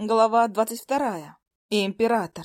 Глава двадцать вторая. Император.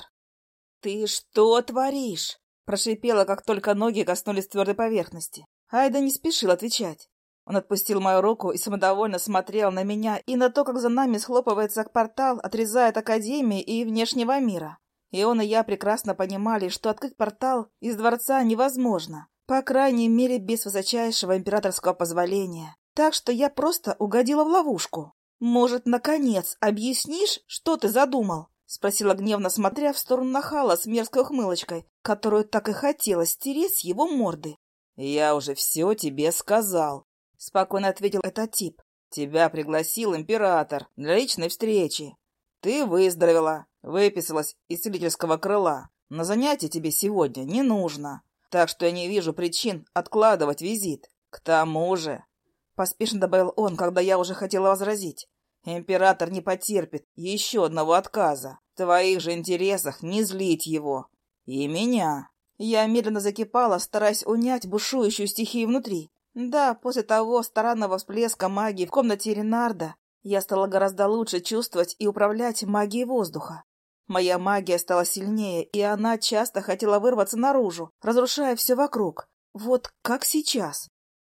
«Ты что творишь?» — прошипела, как только ноги коснулись твердой поверхности. Айда не спешил отвечать. Он отпустил мою руку и самодовольно смотрел на меня и на то, как за нами схлопывается портал, отрезая от Академии и внешнего мира. И он и я прекрасно понимали, что открыть портал из дворца невозможно, по крайней мере, без высочайшего императорского позволения. Так что я просто угодила в ловушку. «Может, наконец, объяснишь, что ты задумал?» — спросила гневно, смотря в сторону нахала с мерзкой ухмылочкой, которую так и хотелось стереть с его морды. «Я уже все тебе сказал», — спокойно ответил этот тип. «Тебя пригласил император для личной встречи. Ты выздоровела, выписалась из целительского крыла. На занятие тебе сегодня не нужно, так что я не вижу причин откладывать визит. К тому же Поспешно добавил он, когда я уже хотела возразить. Император не потерпит еще одного отказа. В твоих же интересах не злить его. И меня. Я медленно закипала, стараясь унять бушующую стихию внутри. Да, после того странного всплеска магии в комнате Ренарда я стала гораздо лучше чувствовать и управлять магией воздуха. Моя магия стала сильнее, и она часто хотела вырваться наружу, разрушая все вокруг. Вот как сейчас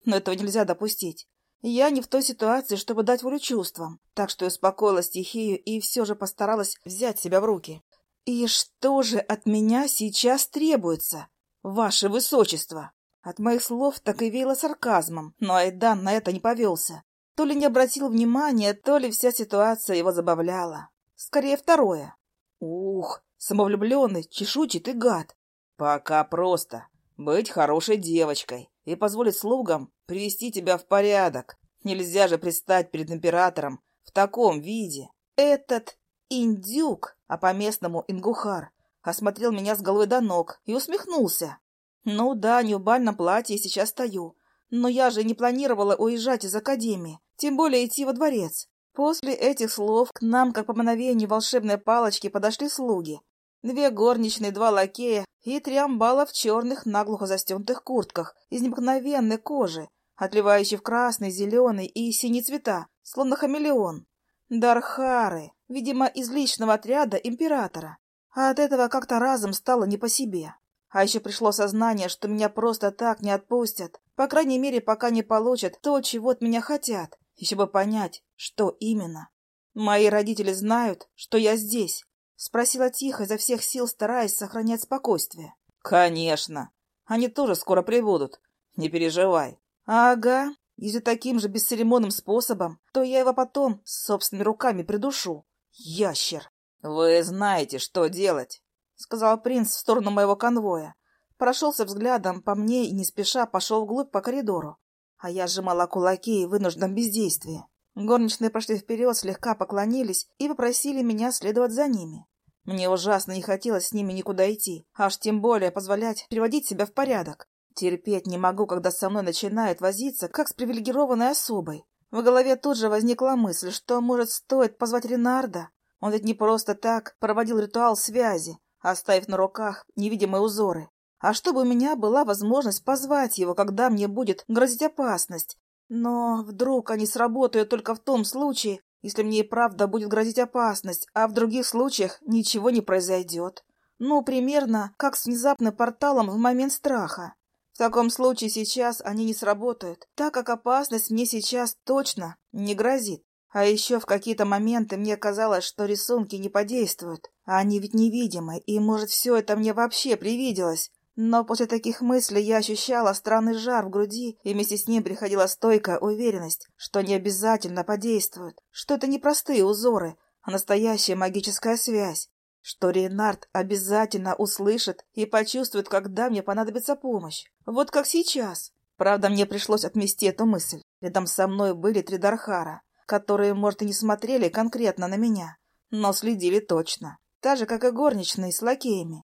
но этого нельзя допустить. Я не в той ситуации, чтобы дать волю чувствам, так что успокоила стихию и все же постаралась взять себя в руки. «И что же от меня сейчас требуется, ваше высочество?» От моих слов так и веяло сарказмом, но Айдан на это не повелся. То ли не обратил внимания, то ли вся ситуация его забавляла. Скорее второе. Ух, самовлюбленный, чешуйчатый гад. Пока просто. Быть хорошей девочкой и позволить слугам привести тебя в порядок. Нельзя же предстать перед императором в таком виде. Этот индюк, а по-местному ингухар, осмотрел меня с головы до ног и усмехнулся. Ну да, не в бальном платье сейчас стою, но я же не планировала уезжать из академии, тем более идти во дворец. После этих слов к нам, как по мановению волшебной палочки, подошли слуги Две горничные, два лакея и три амбала в черных, наглухо застегнутых куртках из необыкновенной кожи, отливающей в красный, зеленый и синий цвета, словно хамелеон. Дархары, видимо, из личного отряда императора. А от этого как-то разом стало не по себе. А еще пришло сознание, что меня просто так не отпустят, по крайней мере, пока не получат то, чего от меня хотят, еще бы понять, что именно. Мои родители знают, что я здесь, Спросила тихо, изо всех сил стараясь сохранять спокойствие. «Конечно. Они тоже скоро прибудут. Не переживай». «Ага. Если таким же бесцеремонным способом, то я его потом собственными руками придушу. Ящер!» «Вы знаете, что делать», — сказал принц в сторону моего конвоя. Прошелся взглядом по мне и не спеша пошел вглубь по коридору. А я сжимала кулаки в вынужденном бездействии. Горничные пошли вперед, слегка поклонились и попросили меня следовать за ними. Мне ужасно не хотелось с ними никуда идти, аж тем более позволять приводить себя в порядок. Терпеть не могу, когда со мной начинают возиться, как с привилегированной особой. В голове тут же возникла мысль, что, может, стоит позвать Ренарда. Он ведь не просто так проводил ритуал связи, оставив на руках невидимые узоры. А чтобы у меня была возможность позвать его, когда мне будет грозить опасность, но вдруг они сработают только в том случае, если мне и правда будет грозить опасность, а в других случаях ничего не произойдет. Ну, примерно как с внезапным порталом в момент страха. В таком случае сейчас они не сработают, так как опасность мне сейчас точно не грозит. А еще в какие-то моменты мне казалось, что рисунки не подействуют, а они ведь невидимы, и, может, все это мне вообще привиделось. Но после таких мыслей я ощущала странный жар в груди, и вместе с ним приходила стойкая уверенность, что они обязательно подействуют, что это не простые узоры, а настоящая магическая связь, что Рейнард обязательно услышит и почувствует, когда мне понадобится помощь. Вот как сейчас. Правда, мне пришлось отмести эту мысль. Рядом со мной были три Дархара, которые, может, и не смотрели конкретно на меня, но следили точно. Так же, как и горничные с лакеями.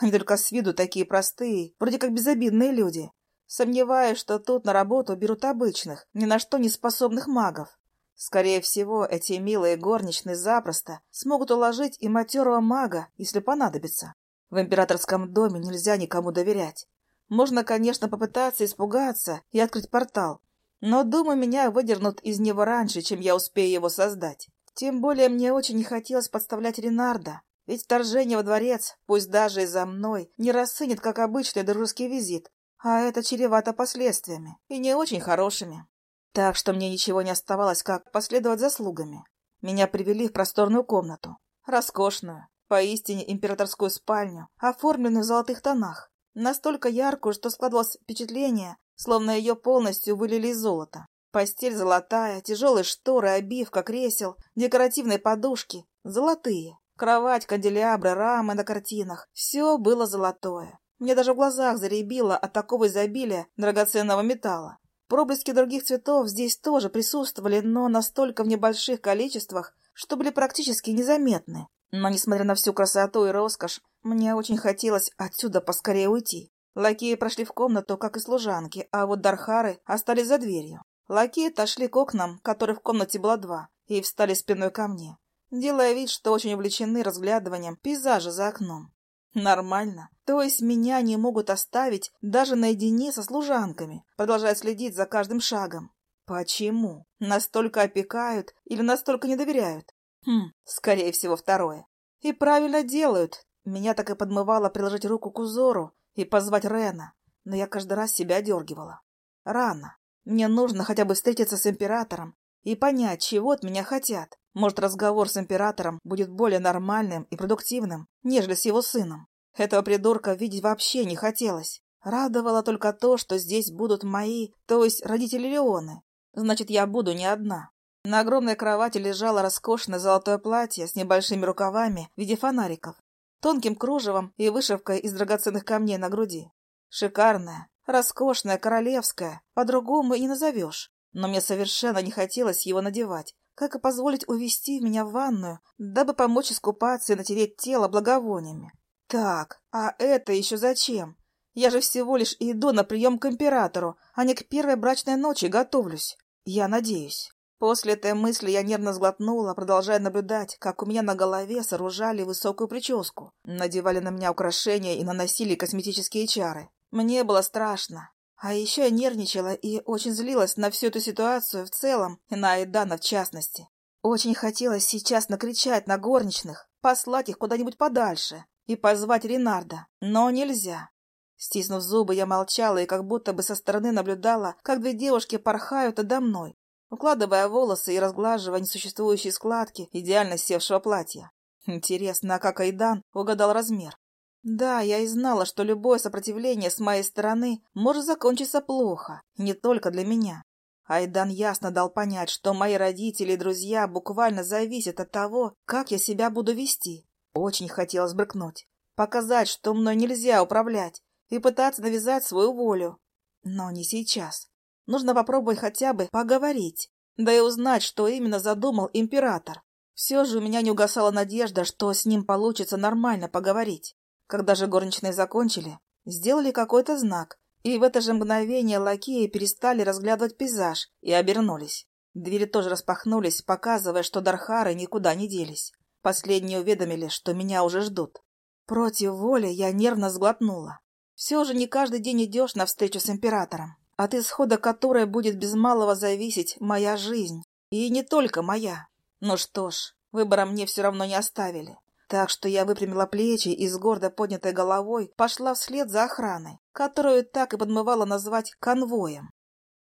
Они только с виду такие простые, вроде как безобидные люди. Сомневаюсь, что тут на работу берут обычных, ни на что не способных магов. Скорее всего, эти милые горничные запросто смогут уложить и матерого мага, если понадобится. В императорском доме нельзя никому доверять. Можно, конечно, попытаться испугаться и открыть портал, но, думаю, меня выдернут из него раньше, чем я успею его создать. Тем более мне очень не хотелось подставлять Ренарда, ведь вторжение во дворец, пусть даже и за мной, не расценит как обычный дружеский визит, а это чревато последствиями, и не очень хорошими. Так что мне ничего не оставалось, как последовать за слугами. Меня привели в просторную комнату, роскошную, поистине императорскую спальню, оформленную в золотых тонах, настолько яркую, что складывалось впечатление, словно ее полностью вылили из золота. Постель золотая, тяжелые шторы, обивка, кресел, декоративные подушки — золотые. Кровать, канделябры, рамы на картинах — все было золотое. Мне даже в глазах заребило от такого изобилия драгоценного металла. Проблески других цветов здесь тоже присутствовали, но настолько в небольших количествах, что были практически незаметны. Но, несмотря на всю красоту и роскошь, мне очень хотелось отсюда поскорее уйти. Лакеи прошли в комнату, как и служанки, а вот Дархары остались за дверью. Лакеи отошли к окнам, которых в комнате было два, и встали спиной ко мне, делая вид, что очень увлечены разглядыванием пейзажа за окном. Нормально. То есть меня не могут оставить даже наедине со служанками, продолжая следить за каждым шагом. Почему? Настолько опекают или настолько не доверяют? Хм, скорее всего, второе. И правильно делают. Меня так и подмывало приложить руку к узору и позвать Рена, но я каждый раз себя дергивала. Рано. Мне нужно хотя бы встретиться с императором и понять, чего от меня хотят. Может, разговор с императором будет более нормальным и продуктивным, нежели с его сыном. Этого придурка видеть вообще не хотелось. Радовало только то, что здесь будут мои, то есть родители Леоны. Значит, я буду не одна. На огромной кровати лежало роскошное золотое платье с небольшими рукавами в виде фонариков, тонким кружевом и вышивкой из драгоценных камней на груди. Шикарное, Роскошное, королевское, по-другому и не назовешь. Но мне совершенно не хотелось его надевать, как и позволить увести меня в ванную, дабы помочь искупаться и натереть тело благовониями. Так, а это еще зачем? Я же всего лишь иду на прием к императору, а не к первой брачной ночи готовлюсь. Я надеюсь. После этой мысли я нервно сглотнула, продолжая наблюдать, как у меня на голове сооружали высокую прическу, надевали на меня украшения и наносили косметические чары. Мне было страшно. А еще я нервничала и очень злилась на всю эту ситуацию в целом и на Айдана в частности. Очень хотелось сейчас накричать на горничных, послать их куда-нибудь подальше и позвать Ренарда, но нельзя. Стиснув зубы, я молчала и как будто бы со стороны наблюдала, как две девушки порхают надо мной, укладывая волосы и разглаживая несуществующие складки идеально севшего платья. Интересно, а как Айдан угадал размер? Да, я и знала, что любое сопротивление с моей стороны может закончиться плохо, не только для меня. Айдан ясно дал понять, что мои родители и друзья буквально зависят от того, как я себя буду вести. Очень хотелось брыкнуть, показать, что мной нельзя управлять, и пытаться навязать свою волю. Но не сейчас. Нужно попробовать хотя бы поговорить, да и узнать, что именно задумал император. Все же у меня не угасала надежда, что с ним получится нормально поговорить. Когда же горничные закончили, сделали какой-то знак, и в это же мгновение лакеи перестали разглядывать пейзаж и обернулись. Двери тоже распахнулись, показывая, что Дархары никуда не делись. Последние уведомили, что меня уже ждут. Против воли я нервно сглотнула. Все же не каждый день идешь навстречу с императором, от исхода которой будет без малого зависеть моя жизнь. И не только моя. Ну что ж, выбора мне все равно не оставили. Так что я выпрямила плечи и с гордо поднятой головой пошла вслед за охраной, которую так и подмывала назвать конвоем.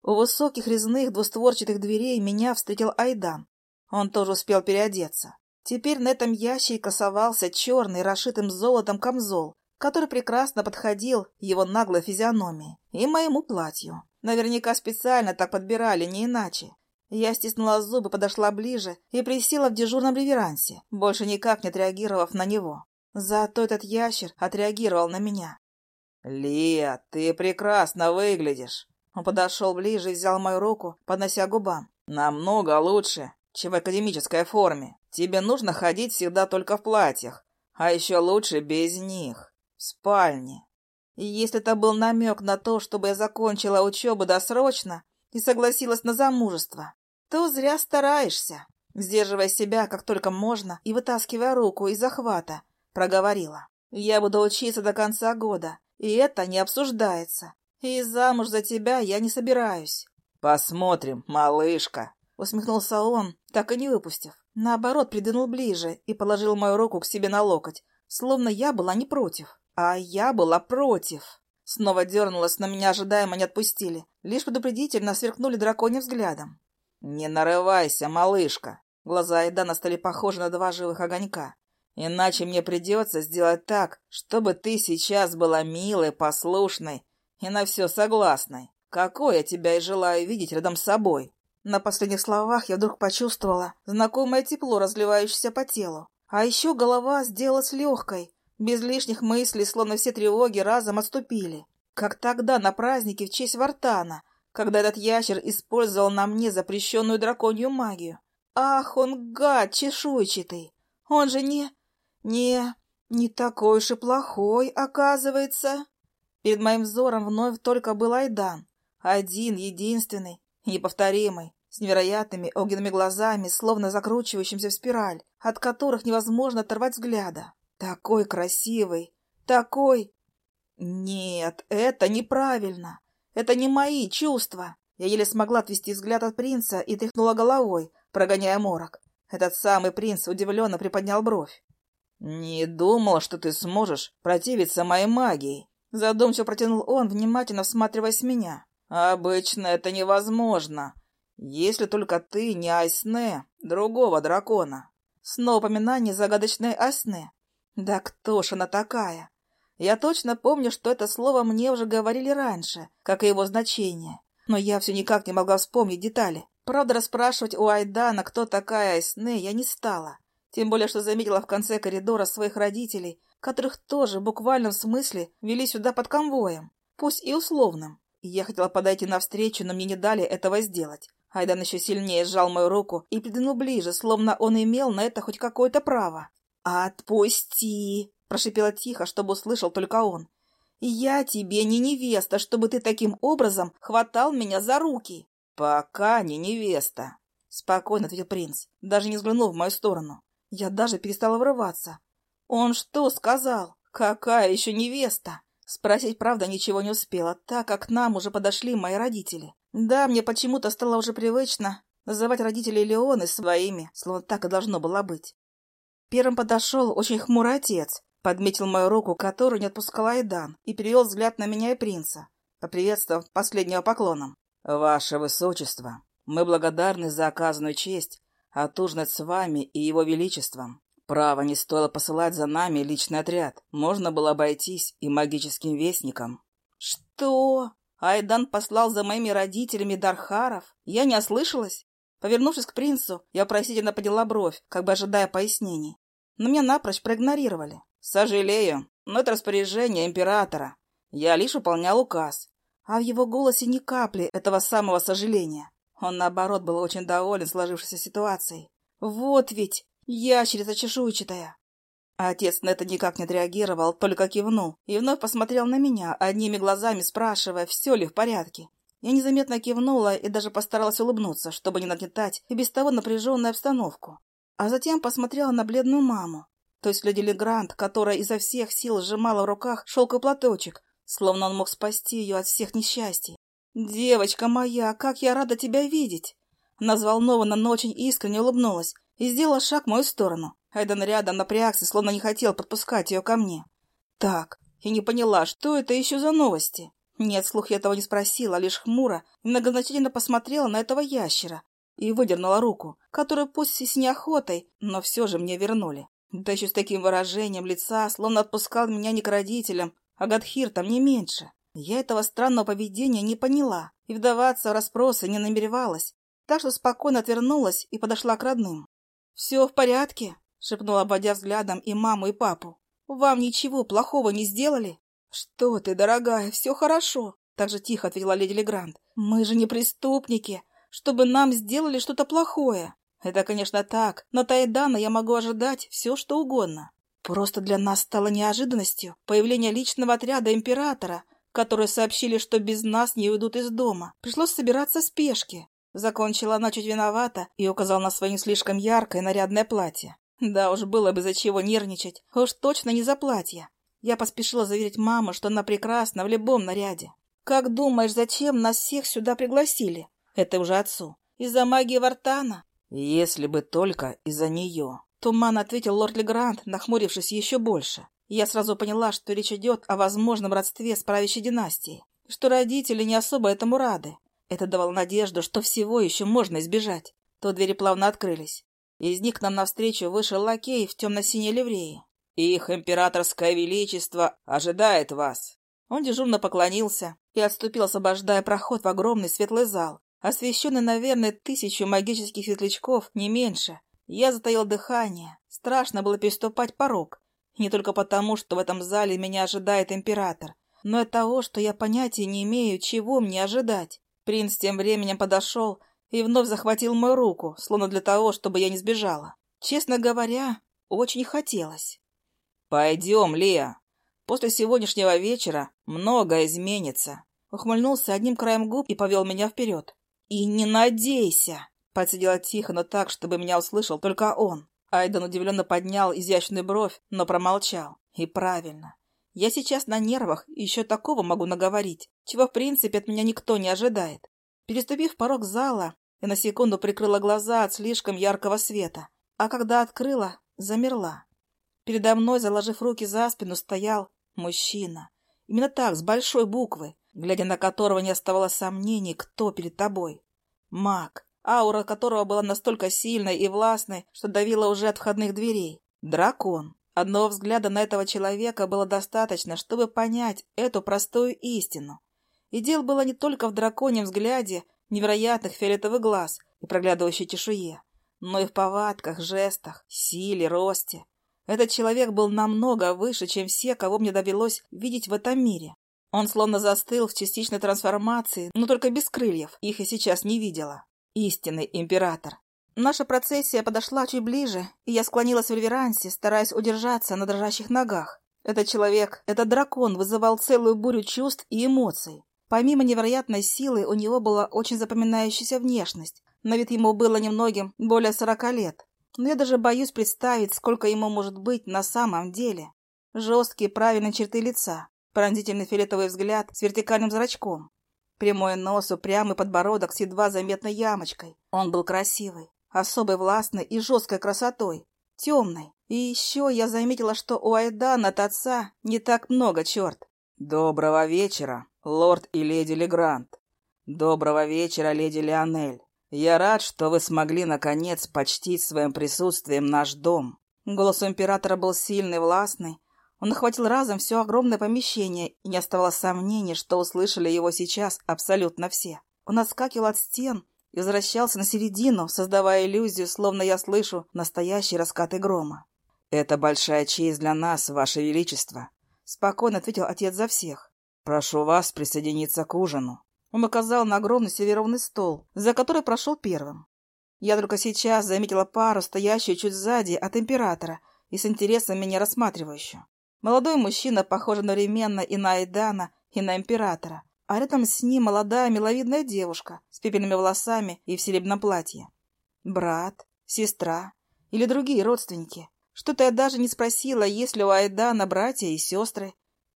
У высоких резных двустворчатых дверей меня встретил Айдан. Он тоже успел переодеться. Теперь на этом ящике красовался черный, расшитым золотом камзол, который прекрасно подходил его наглой физиономии и моему платью. Наверняка специально так подбирали, не иначе. Я стиснула зубы, подошла ближе и присела в дежурном реверансе, больше никак не отреагировав на него. Зато этот ящер отреагировал на меня. «Лия, ты прекрасно выглядишь!» Он подошел ближе и взял мою руку, поднося губам. «Намного лучше, чем в академической форме. Тебе нужно ходить всегда только в платьях, а еще лучше без них, в спальне». И если это был намек на то, чтобы я закончила учебу досрочно и согласилась на замужество, то зря стараешься. Сдерживая себя как только можно и вытаскивая руку из захвата, проговорила. Я буду учиться до конца года, и это не обсуждается. И замуж за тебя я не собираюсь. Посмотрим, малышка. Усмехнулся он, так и не выпустив. Наоборот, придвинул ближе и положил мою руку к себе на локоть, словно я была не против. А я была против. Снова дернулась, но меня ожидаемо не отпустили. Лишь предупредительно сверкнули драконьим взглядом. «Не нарывайся, малышка!» Глаза Айдана стали похожи на два живых огонька. «Иначе мне придется сделать так, чтобы ты сейчас была милой, послушной и на все согласной. Какой я тебя и желаю видеть рядом с собой!» На последних словах я вдруг почувствовала знакомое тепло, разливающееся по телу. А еще голова сделалась легкой, без лишних мыслей, словно все тревоги разом отступили. Как тогда на празднике в честь Вартана, когда этот ящер использовал на мне запрещенную драконью магию. Ах, он гад чешуйчатый! Он же не... не... не такой уж и плохой, оказывается. Перед моим взором вновь только был Айдан. Один, единственный, неповторимый, с невероятными огненными глазами, словно закручивающимся в спираль, от которых невозможно оторвать взгляда. Такой красивый, такой... Нет, это неправильно. Это не мои чувства. Я еле смогла отвести взгляд от принца и тряхнула головой, прогоняя морок. Этот самый принц удивленно приподнял бровь. «Не думал, что ты сможешь противиться моей магии», — задумчиво протянул он, внимательно всматриваясь в меня. «Обычно это невозможно, если только ты не Айсне, другого дракона». Снова упоминание загадочной Айсне. Да кто ж она такая? Я точно помню, что это слово мне уже говорили раньше, как и его значение. Но я все никак не могла вспомнить детали. Правда, расспрашивать у Айдана, кто такая Айсне, я не стала. Тем более, что заметила в конце коридора своих родителей, которых тоже в буквальном смысле вели сюда под конвоем, пусть и условным. Я хотела подойти навстречу, но мне не дали этого сделать. Айдан еще сильнее сжал мою руку и придвинул ближе, словно он имел на это хоть какое-то право. «Отпусти!» — прошипела тихо, чтобы услышал только он. «Я тебе не невеста, чтобы ты таким образом хватал меня за руки!» «Пока не невеста!» — спокойно ответил принц, даже не взглянув в мою сторону. Я даже перестала врываться. «Он что сказал? Какая еще невеста?» Спросить, правда, ничего не успела, так как к нам уже подошли мои родители. Да, мне почему-то стало уже привычно называть родителей Леоны своими, словно так и должно было быть. Первым подошел очень хмурый отец, подметил мою руку, которую не отпускал Айдан, и перевел взгляд на меня и принца, поприветствовав последнего поклоном. «Ваше Высочество, мы благодарны за оказанную честь отужинать с вами и его величеством. Право не стоило посылать за нами личный отряд. Можно было обойтись и магическим вестником». «Что? Айдан послал за моими родителями Дархаров? Я не ослышалась?» Повернувшись к принцу, я вопросительно подняла бровь, как бы ожидая пояснений. Но меня напрочь проигнорировали. «Сожалею, но это распоряжение императора. Я лишь выполнял указ». А в его голосе ни капли этого самого сожаления. Он, наоборот, был очень доволен сложившейся ситуацией. «Вот ведь! Ящерица чешуйчатая!» Отец на это никак не отреагировал, только кивнул и вновь посмотрел на меня, одними глазами спрашивая, все ли в порядке. Я незаметно кивнула и даже постаралась улыбнуться, чтобы не нагнетать и без того напряженную обстановку. А затем посмотрела на бледную маму, то есть леди Легрант, которая изо всех сил сжимала в руках шелковый платочек, словно он мог спасти ее от всех несчастий. «Девочка моя, как я рада тебя видеть!» Она взволнованно, но очень искренне улыбнулась и сделала шаг в мою сторону. Айдан рядом напрягся, словно не хотел подпускать ее ко мне. «Так, я не поняла, что это еще за новости?» Нет, слух я этого не спросила, лишь хмуро и многозначительно посмотрела на этого ящера и выдернула руку, которую пусть и с неохотой, но все же мне вернули. Да еще с таким выражением лица, словно отпускал меня не к родителям, а Гадхиртам не меньше. Я этого странного поведения не поняла и вдаваться в расспросы не намеревалась, так что спокойно отвернулась и подошла к родным. «Все в порядке?» — шепнула, обводя взглядом и маму, и папу. «Вам ничего плохого не сделали?» «Что ты, дорогая, все хорошо», — так же тихо ответила леди Легрант. «Мы же не преступники, чтобы нам сделали что-то плохое. Это, конечно, так, но Тайдана я могу ожидать все, что угодно. Просто для нас стало неожиданностью появление личного отряда императора, которые сообщили, что без нас не уйдут из дома. Пришлось собираться в спешке. Закончила она чуть виновата и указала на свое слишком яркое нарядное платье. Да уж, было бы за чего нервничать. Уж точно не за платье. Я поспешила заверить маму, что она прекрасна в любом наряде. «Как думаешь, зачем нас всех сюда пригласили?» Это уже отцу. «Из-за магии Вартана?» Если бы только из-за нее. Туман ответил лорд Легрант, нахмурившись еще больше. Я сразу поняла, что речь идет о возможном родстве с правящей династией, что родители не особо этому рады. Это давало надежду, что всего еще можно избежать. То двери плавно открылись. Из них к нам навстречу вышел лакей в темно-синей ливреи. «Их императорское величество ожидает вас!» Он дежурно поклонился и отступил, освобождая проход в огромный светлый зал, освещенный, наверное, тысячу магических светлячков, не меньше. Я затаил дыхание. Страшно было переступать порог. не только потому, что в этом зале меня ожидает император, но и того, что я понятия не имею, чего мне ожидать. Принц тем временем подошел и вновь захватил мою руку, словно для того, чтобы я не сбежала. Честно говоря, очень хотелось. «Пойдем, Лия. После сегодняшнего вечера многое изменится». Ухмыльнулся одним краем губ и повел меня вперед. «И не надейся!» Процедила тихо, но так, чтобы меня услышал только он. Айден удивленно поднял изящную бровь, но промолчал. И правильно. Я сейчас на нервах и еще такого могу наговорить, чего в принципе от меня никто не ожидает. Переступив порог зала, я на секунду прикрыла глаза от слишком яркого света, а когда открыла, замерла. Передо мной, заложив руки за спину, стоял мужчина. Именно так, с большой буквы, глядя на которого не оставалось сомнений, кто перед тобой. Маг, аура которого была настолько сильной и властной, что давила уже от входных дверей. Дракон. Одного взгляда на этого человека было достаточно, чтобы понять эту простую истину. И дело было не только в драконьем взгляде, невероятных фиолетовых глаз и проглядывающей чешуе, но и в повадках, жестах, силе, росте. Этот человек был намного выше, чем все, кого мне довелось видеть в этом мире. Он словно застыл в частичной трансформации, но только без крыльев, их и сейчас не видела. Истинный император. Наша процессия подошла чуть ближе, и я склонилась в реверансе, стараясь удержаться на дрожащих ногах. Этот человек, этот дракон вызывал целую бурю чувств и эмоций. Помимо невероятной силы, у него была очень запоминающаяся внешность. На вид ему было немногим более сорока лет но я даже боюсь представить, сколько ему может быть на самом деле. Жесткие правильные черты лица, пронзительный фиолетовый взгляд с вертикальным зрачком, прямой нос, упрямый подбородок с едва заметной ямочкой. Он был красивый, особой властной и жесткой красотой, темной. И еще я заметила, что у Айдана от отца не так много черт. «Доброго вечера, лорд и леди Легрант. Доброго вечера, леди Леонель. «Я рад, что вы смогли, наконец, почтить своим присутствием наш дом». Голос у императора был сильный, властный. Он охватил разом все огромное помещение, и не оставалось сомнений, что услышали его сейчас абсолютно все. Он отскакивал от стен и возвращался на середину, создавая иллюзию, словно я слышу настоящие раскаты грома. «Это большая честь для нас, Ваше Величество», — спокойно ответил отец за всех. «Прошу вас присоединиться к ужину». Он указал на огромный сервированный стол, за который прошел первым. Я только сейчас заметила пару, стоящую чуть сзади от императора и с интересом меня рассматривающую. Молодой мужчина, похож одновременно и на Айдана, и на императора, а рядом с ним молодая миловидная девушка с пепельными волосами и в серебряном платье. Брат, сестра или другие родственники. Что-то я даже не спросила, есть ли у Айдана братья и сестры.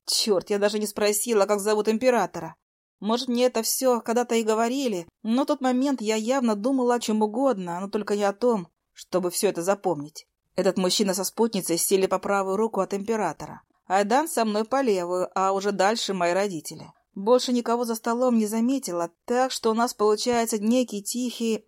Черт, я даже не спросила, как зовут императора. Может, мне это все когда-то и говорили, но в тот момент я явно думала о чем угодно, но только не о том, чтобы все это запомнить. Этот мужчина со спутницей сели по правую руку от императора. Айдан со мной по левую, а уже дальше мои родители. Больше никого за столом не заметила, так что у нас получается некий тихий...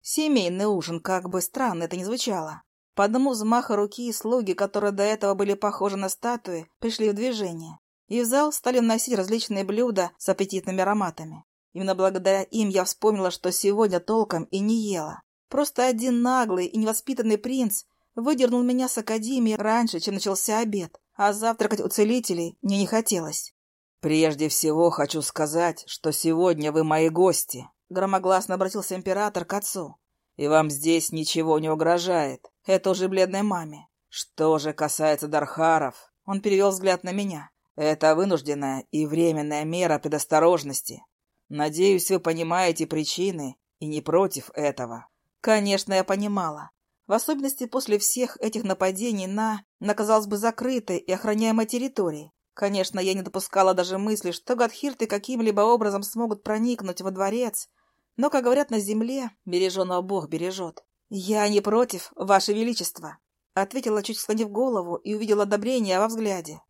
семейный ужин, как бы странно это ни звучало. По одному взмаху руки слуги, которые до этого были похожи на статуи, пришли в движение и в зал стали вносить различные блюда с аппетитными ароматами. Именно благодаря им я вспомнила, что сегодня толком и не ела. Просто один наглый и невоспитанный принц выдернул меня с академии раньше, чем начался обед, а завтракать у целителей мне не хотелось. «Прежде всего хочу сказать, что сегодня вы мои гости», — громогласно обратился император к отцу. «И вам здесь ничего не угрожает. Это уже бледной маме. Что же касается Дархаров...» Он перевел взгляд на меня. Это вынужденная и временная мера предосторожности. Надеюсь, вы понимаете причины и не против этого. Конечно, я понимала. В особенности после всех этих нападений на, на казалось бы, закрытой и охраняемой территории. Конечно, я не допускала даже мысли, что гадхирты каким-либо образом смогут проникнуть во дворец, но, как говорят на земле, береженого Бог бережет. «Я не против, Ваше Величество», — ответила, чуть склонив голову, и увидела одобрение во взгляде.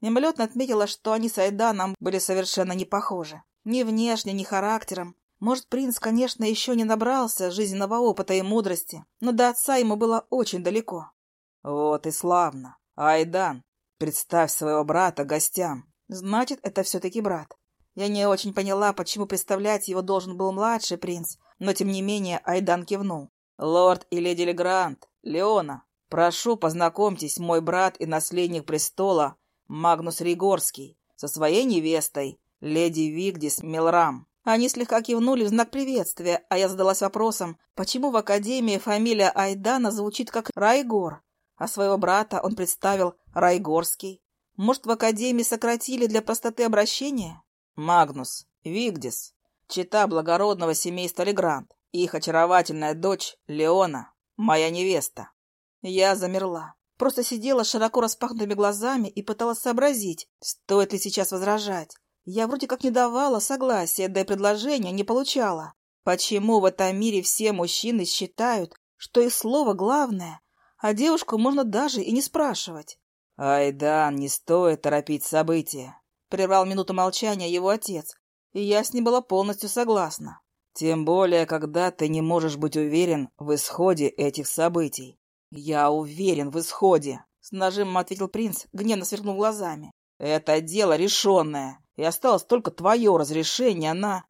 Мимолетно отметила, что они с Айданом были совершенно не похожи. Ни внешне, ни характером. Может, принц, конечно, еще не набрался жизненного опыта и мудрости, но до отца ему было очень далеко. «Вот и славно. Айдан, представь своего брата гостям». «Значит, это все-таки брат». Я не очень поняла, почему представлять его должен был младший принц, но, тем не менее, Айдан кивнул. «Лорд и леди Легрант, Леона, прошу, познакомьтесь, мой брат и наследник престола Магнус Ригорский со своей невестой, леди Вигдис Милрам». Они слегка кивнули в знак приветствия, а я задалась вопросом, почему в Академии фамилия Айдана звучит как Райгор, а своего брата он представил Райгорский. Может, в Академии сократили для простоты обращения? Магнус, Вигдис, чита благородного семейства Легрант, их очаровательная дочь Леона, моя невеста. Я замерла. Просто сидела широко распахнутыми глазами и пыталась сообразить, стоит ли сейчас возражать. Я вроде как не давала согласия, да и предложения не получала. Почему в этом мире все мужчины считают, что их слово главное, а девушку можно даже и не спрашивать? «Айдан, не стоит торопить события», — прервал минуту молчания его отец, и я с ним была полностью согласна. «Тем более, когда ты не можешь быть уверен в исходе этих событий». «Я уверен в исходе», — с нажимом ответил принц, гневно сверкнув глазами. «Это дело решенное и осталось только твое разрешение на...»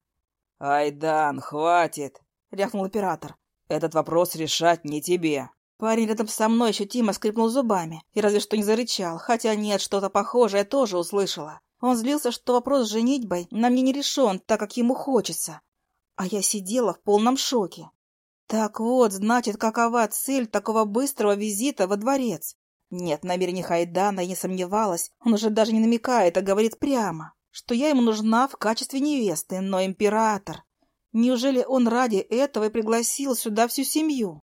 «Айдан, хватит!» — рявкнул оператор. «Этот вопрос решать не тебе». Парень рядом со мной ощутимо скрипнул зубами и разве что не зарычал, хотя нет, что-то похожее тоже услышала. Он злился, что вопрос с женитьбой на мне не решен, так как ему хочется. А я сидела в полном шоке. Так вот, значит, какова цель такого быстрого визита во дворец? Нет, намерений Хайдана я не сомневалась. Он уже даже не намекает, а говорит прямо что я ему нужна в качестве невесты, но император. Неужели он ради этого и пригласил сюда всю семью?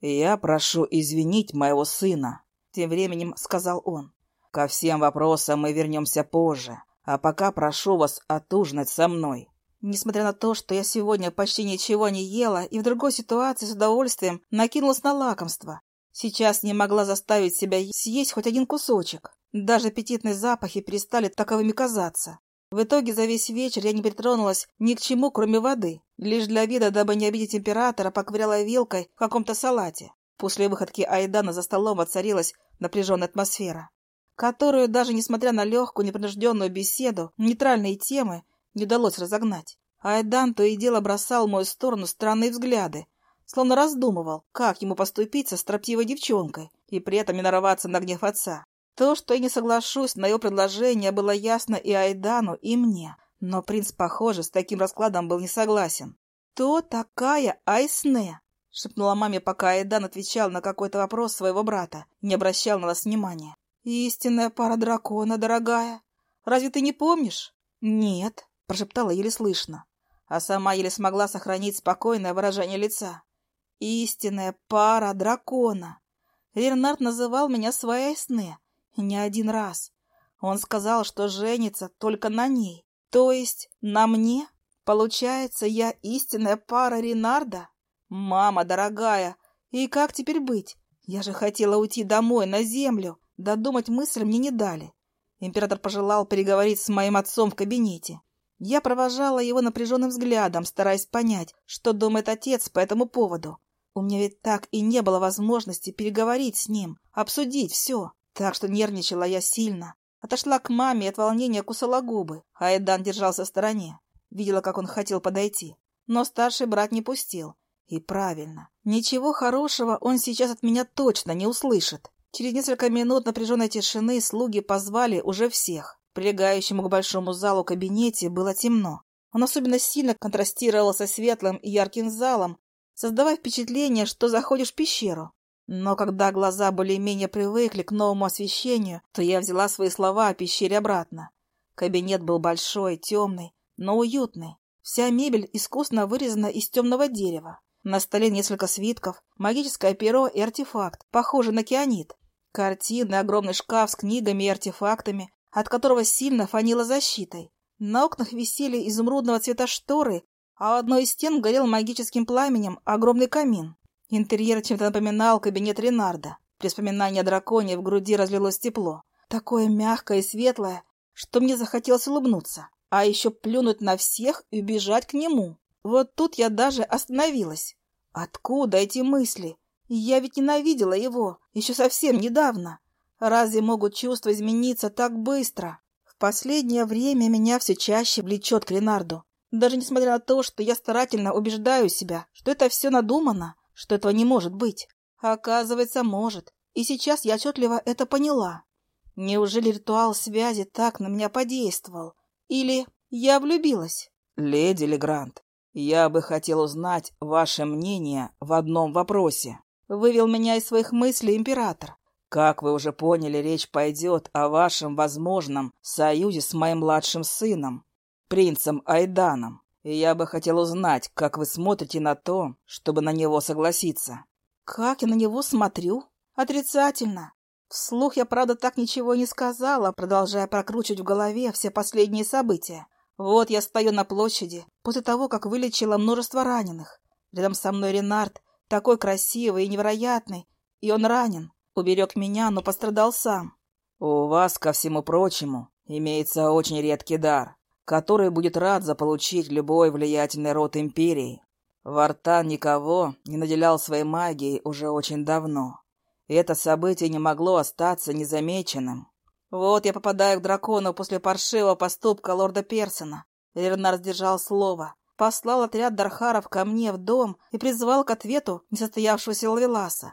«Я прошу извинить моего сына», — тем временем сказал он. «Ко всем вопросам мы вернемся позже, а пока прошу вас отужинать со мной». Несмотря на то, что я сегодня почти ничего не ела и в другой ситуации с удовольствием накинулась на лакомство, сейчас не могла заставить себя съесть хоть один кусочек. Даже аппетитные запахи перестали таковыми казаться. В итоге за весь вечер я не притронулась ни к чему, кроме воды. Лишь для вида, дабы не обидеть императора, поковыряла вилкой в каком-то салате. После выходки Айдана за столом воцарилась напряженная атмосфера, которую, даже несмотря на легкую, непринужденную беседу, нейтральные темы, не удалось разогнать. Айдан то и дело бросал в мою сторону странные взгляды, словно раздумывал, как ему поступить со строптивой девчонкой и при этом не нарываться на гнев отца. То, что я не соглашусь на его предложение, было ясно и Айдану, и мне. Но принц, похоже, с таким раскладом был не согласен. «Кто такая Айсне?» — шепнула маме, пока Айдан отвечал на какой-то вопрос своего брата, не обращал на нас внимания. «Истинная пара дракона, дорогая. Разве ты не помнишь?» «Нет», — прошептала еле слышно, а сама еле смогла сохранить спокойное выражение лица. «Истинная пара дракона. Лернард называл меня своей Айсне, не один раз. Он сказал, что женится только на ней. То есть на мне? Получается, я истинная пара Ренарда? Мама дорогая, и как теперь быть? Я же хотела уйти домой, на землю. Додумать мысль мне не дали. Император пожелал переговорить с моим отцом в кабинете. Я провожала его напряженным взглядом, стараясь понять, что думает отец по этому поводу. У меня ведь так и не было возможности переговорить с ним, обсудить все. Так что нервничала я сильно. Отошла к маме от волнения кусала губы, а Эдан держался в стороне. Видела, как он хотел подойти. Но старший брат не пустил. И правильно. Ничего хорошего он сейчас от меня точно не услышит. Через несколько минут напряженной тишины слуги позвали уже всех. Прилегающему к большому залу кабинете было темно. Он особенно сильно контрастировал со светлым и ярким залом, создавая впечатление, что заходишь в пещеру. Но когда глаза более-менее привыкли к новому освещению, то я взяла свои слова о пещере обратно. Кабинет был большой, темный, но уютный. Вся мебель искусно вырезана из темного дерева. На столе несколько свитков, магическое перо и артефакт, похожий на кианит. Картины, огромный шкаф с книгами и артефактами, от которого сильно фанило защитой. На окнах висели изумрудного цвета шторы, а у одной из стен горел магическим пламенем огромный камин. Интерьер чем-то напоминал кабинет Ренарда. При вспоминании о драконе в груди разлилось тепло. Такое мягкое и светлое, что мне захотелось улыбнуться, а еще плюнуть на всех и убежать к нему. Вот тут я даже остановилась. Откуда эти мысли? Я ведь ненавидела его еще совсем недавно. Разве могут чувства измениться так быстро? В последнее время меня все чаще влечет к Ленарду. Даже несмотря на то, что я старательно убеждаю себя, что это все надумано, что этого не может быть. оказывается, может. И сейчас я отчетливо это поняла. Неужели ритуал связи так на меня подействовал? Или я влюбилась? Леди Легрант, я бы хотел узнать ваше мнение в одном вопросе. Вывел меня из своих мыслей император. Как вы уже поняли, речь пойдет о вашем возможном союзе с моим младшим сыном, принцем Айданом. И я бы хотел узнать, как вы смотрите на то, чтобы на него согласиться. Как я на него смотрю? Отрицательно. Вслух я, правда, так ничего не сказала, продолжая прокручивать в голове все последние события. Вот я стою на площади, после того, как вылечила множество раненых. Рядом со мной Ренард, такой красивый и невероятный, и он ранен. Уберег меня, но пострадал сам. У вас, ко всему прочему, имеется очень редкий дар который будет рад заполучить любой влиятельный род империи. Вартан никого не наделял своей магией уже очень давно. И это событие не могло остаться незамеченным. Вот я попадаю к дракону после паршивого поступка лорда Персона. Эрнар сдержал слово. Послал отряд Дархаров ко мне в дом и призвал к ответу несостоявшегося Лавеласа.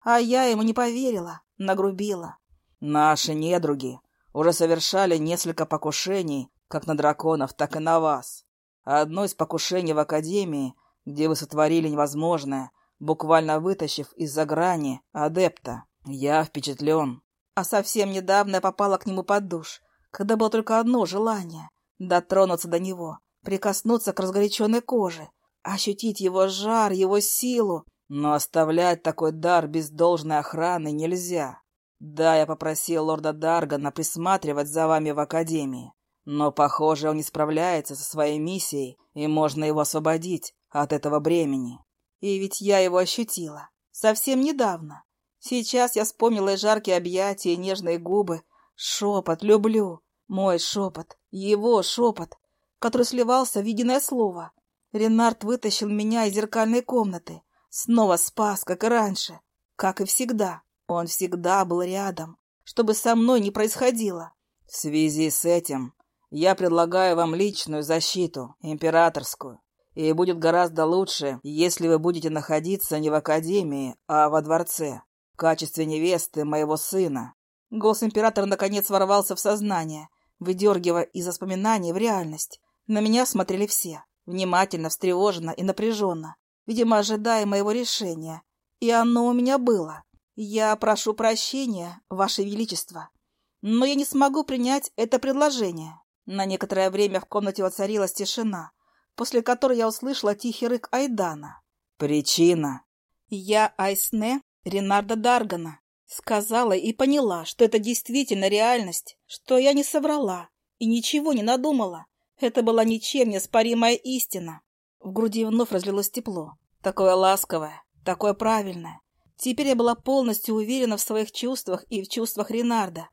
А я ему не поверила, нагрубила. Наши недруги уже совершали несколько покушений как на драконов, так и на вас. Одно из покушений в Академии, где вы сотворили невозможное, буквально вытащив из-за грани адепта. Я впечатлен. А совсем недавно я попала к нему под душ, когда было только одно желание — дотронуться до него, прикоснуться к разгоряченной коже, ощутить его жар, его силу. Но оставлять такой дар без должной охраны нельзя. Да, я попросил лорда Даргана присматривать за вами в Академии. Но, похоже, он не справляется со своей миссией, и можно его освободить от этого бремени. И ведь я его ощутила. Совсем недавно. Сейчас я вспомнила и жаркие объятия, и нежные губы. Шепот «люблю». Мой шепот. Его шепот, который сливался в единое слово. Ренард вытащил меня из зеркальной комнаты. Снова спас, как и раньше. Как и всегда. Он всегда был рядом. Что бы со мной ни происходило. В связи с этим я предлагаю вам личную защиту, императорскую. И будет гораздо лучше, если вы будете находиться не в академии, а во дворце, в качестве невесты моего сына». Голос императора наконец ворвался в сознание, выдергивая из воспоминаний в реальность. На меня смотрели все, внимательно, встревоженно и напряженно, видимо, ожидая моего решения. И оно у меня было. Я прошу прощения, Ваше Величество, но я не смогу принять это предложение. На некоторое время в комнате воцарилась тишина, после которой я услышала тихий рык Айдана. «Причина?» «Я Айсне Ренарда Даргана», сказала и поняла, что это действительно реальность, что я не соврала и ничего не надумала. Это была ничем не споримая истина. В груди вновь разлилось тепло. Такое ласковое, такое правильное. Теперь я была полностью уверена в своих чувствах и в чувствах Ренарда.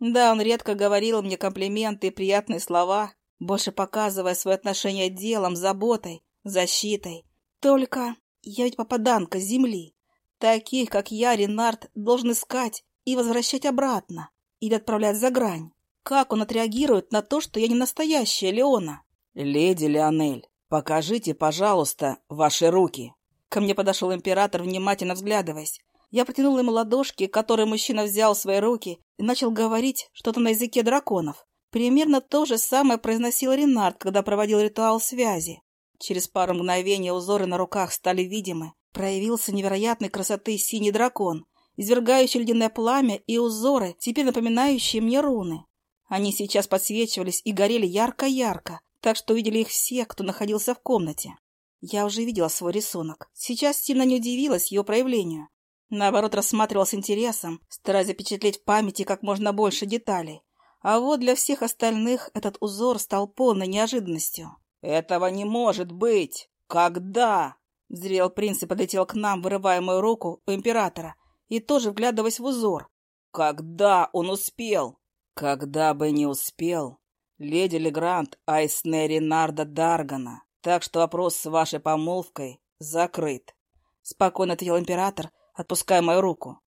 Да, он редко говорил мне комплименты и приятные слова, больше показывая свое отношение делом, заботой, защитой. Только я ведь попаданка с земли. Таких, как я, Ренард, должен искать и возвращать обратно, или отправлять за грань. Как он отреагирует на то, что я не настоящая Леона? «Леди Леонель, покажите, пожалуйста, ваши руки». Ко мне подошел император, внимательно взглядываясь. Я протянула ему ладошки, которые мужчина взял в свои руки и начал говорить что-то на языке драконов. Примерно то же самое произносил Ренард, когда проводил ритуал связи. Через пару мгновений узоры на руках стали видимы. Проявился невероятной красоты синий дракон, извергающий ледяное пламя и узоры, теперь напоминающие мне руны. Они сейчас подсвечивались и горели ярко-ярко, так что увидели их все, кто находился в комнате. Я уже видела свой рисунок. Сейчас сильно не удивилась его проявлению. Наоборот, рассматривал с интересом, стараясь запечатлеть в памяти как можно больше деталей. А вот для всех остальных этот узор стал полной неожиданностью. «Этого не может быть! Когда?» Взрел принц и подлетел к нам, вырывая мою руку у императора и тоже вглядываясь в узор. Когда он успел? Когда бы не успел. Леди Легрант Айсне Ренарда Даргана. Так что вопрос с вашей помолвкой закрыт. Спокойно ответил император, отпуская мою руку.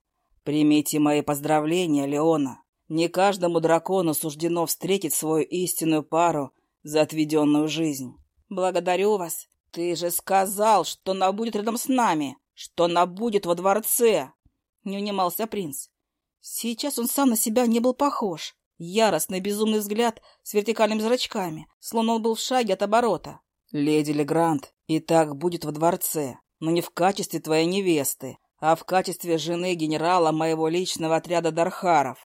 Примите мои поздравления, Леона. Не каждому дракону суждено встретить свою истинную пару за отведенную жизнь. Благодарю вас. Ты же сказал, что она будет рядом с нами, что она будет во дворце. Не унимался принц. Сейчас он сам на себя не был похож. Яростный безумный взгляд с вертикальными зрачками, словно он был в шаге от оборота. «Леди Легрант и так будет во дворце, но не в качестве твоей невесты, а в качестве жены генерала моего личного отряда Дархаров.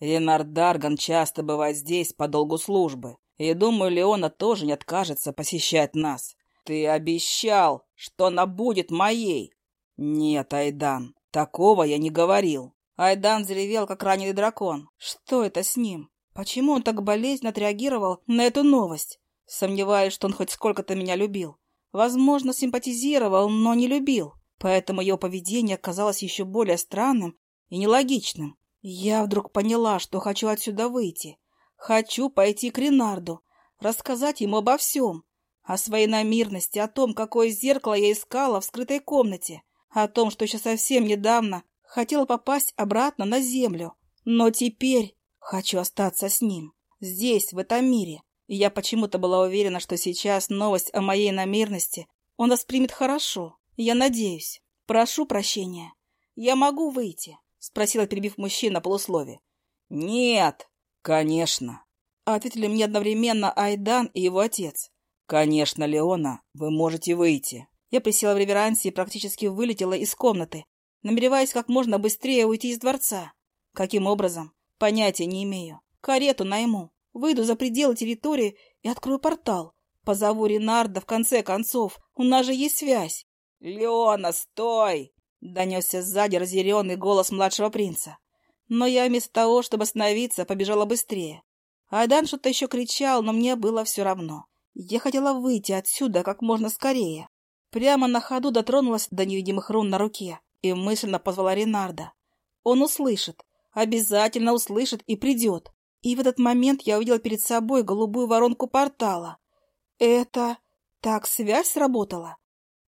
Ренард Дарган часто бывает здесь по долгу службы, и, думаю, Леона тоже не откажется посещать нас. Ты обещал, что она будет моей. Нет, Айдан, такого я не говорил. Айдан заревел, как раненый дракон. Что это с ним? Почему он так болезненно отреагировал на эту новость? Сомневаюсь, что он хоть сколько-то меня любил. Возможно, симпатизировал, но не любил. Поэтому его поведение казалось еще более странным и нелогичным. Я вдруг поняла, что хочу отсюда выйти. Хочу пойти к Ренарду, рассказать ему обо всем. О своей намирности, о том, какое зеркало я искала в скрытой комнате, о том, что еще совсем недавно хотела попасть обратно на землю. Но теперь хочу остаться с ним, здесь, в этом мире. И я почему-то была уверена, что сейчас новость о моей намерности он воспримет хорошо. Я надеюсь. Прошу прощения. Я могу выйти? Спросила, перебив мужчину на полуслове. Нет, конечно. Ответили мне одновременно Айдан и его отец. «Конечно, Леона, вы можете выйти». Я присела в реверансе и практически вылетела из комнаты, намереваясь как можно быстрее уйти из дворца. Каким образом? Понятия не имею. Карету найму, выйду за пределы территории и открою портал. Позову Ренарда, в конце концов. У нас же есть связь. «Леона, стой!» — донесся сзади разъяренный голос младшего принца. Но я вместо того, чтобы остановиться, побежала быстрее. Айдан что-то еще кричал, но мне было все равно. Я хотела выйти отсюда как можно скорее. Прямо на ходу дотронулась до невидимых рун на руке и мысленно позвала Ренарда. Он услышит, обязательно услышит и придет. И в этот момент я увидела перед собой голубую воронку портала. Это... так связь сработала?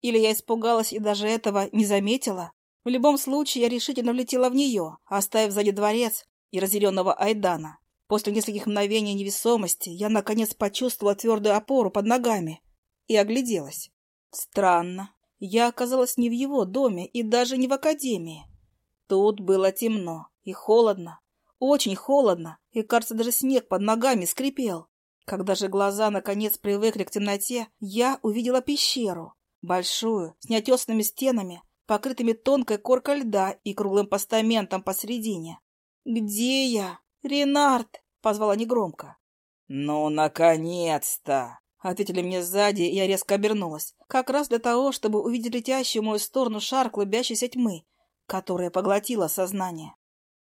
Или я испугалась и даже этого не заметила? В любом случае, я решительно влетела в нее, оставив сзади дворец и разъяренного Айдана. После нескольких мгновений невесомости я, наконец, почувствовала твердую опору под ногами и огляделась. Странно. Я оказалась не в его доме и даже не в академии. Тут было темно и холодно. Очень холодно, и, кажется, даже снег под ногами скрипел. Когда же глаза, наконец, привыкли к темноте, я увидела пещеру. Большую, с неотесанными стенами, покрытыми тонкой коркой льда и круглым постаментом посредине. «Где я?» «Ренард!» — позвала негромко. «Ну, наконец-то!» — ответили мне сзади, и я резко обернулась. Как раз для того, чтобы увидеть летящую в мою сторону шар клубящейся тьмы, которая поглотила сознание.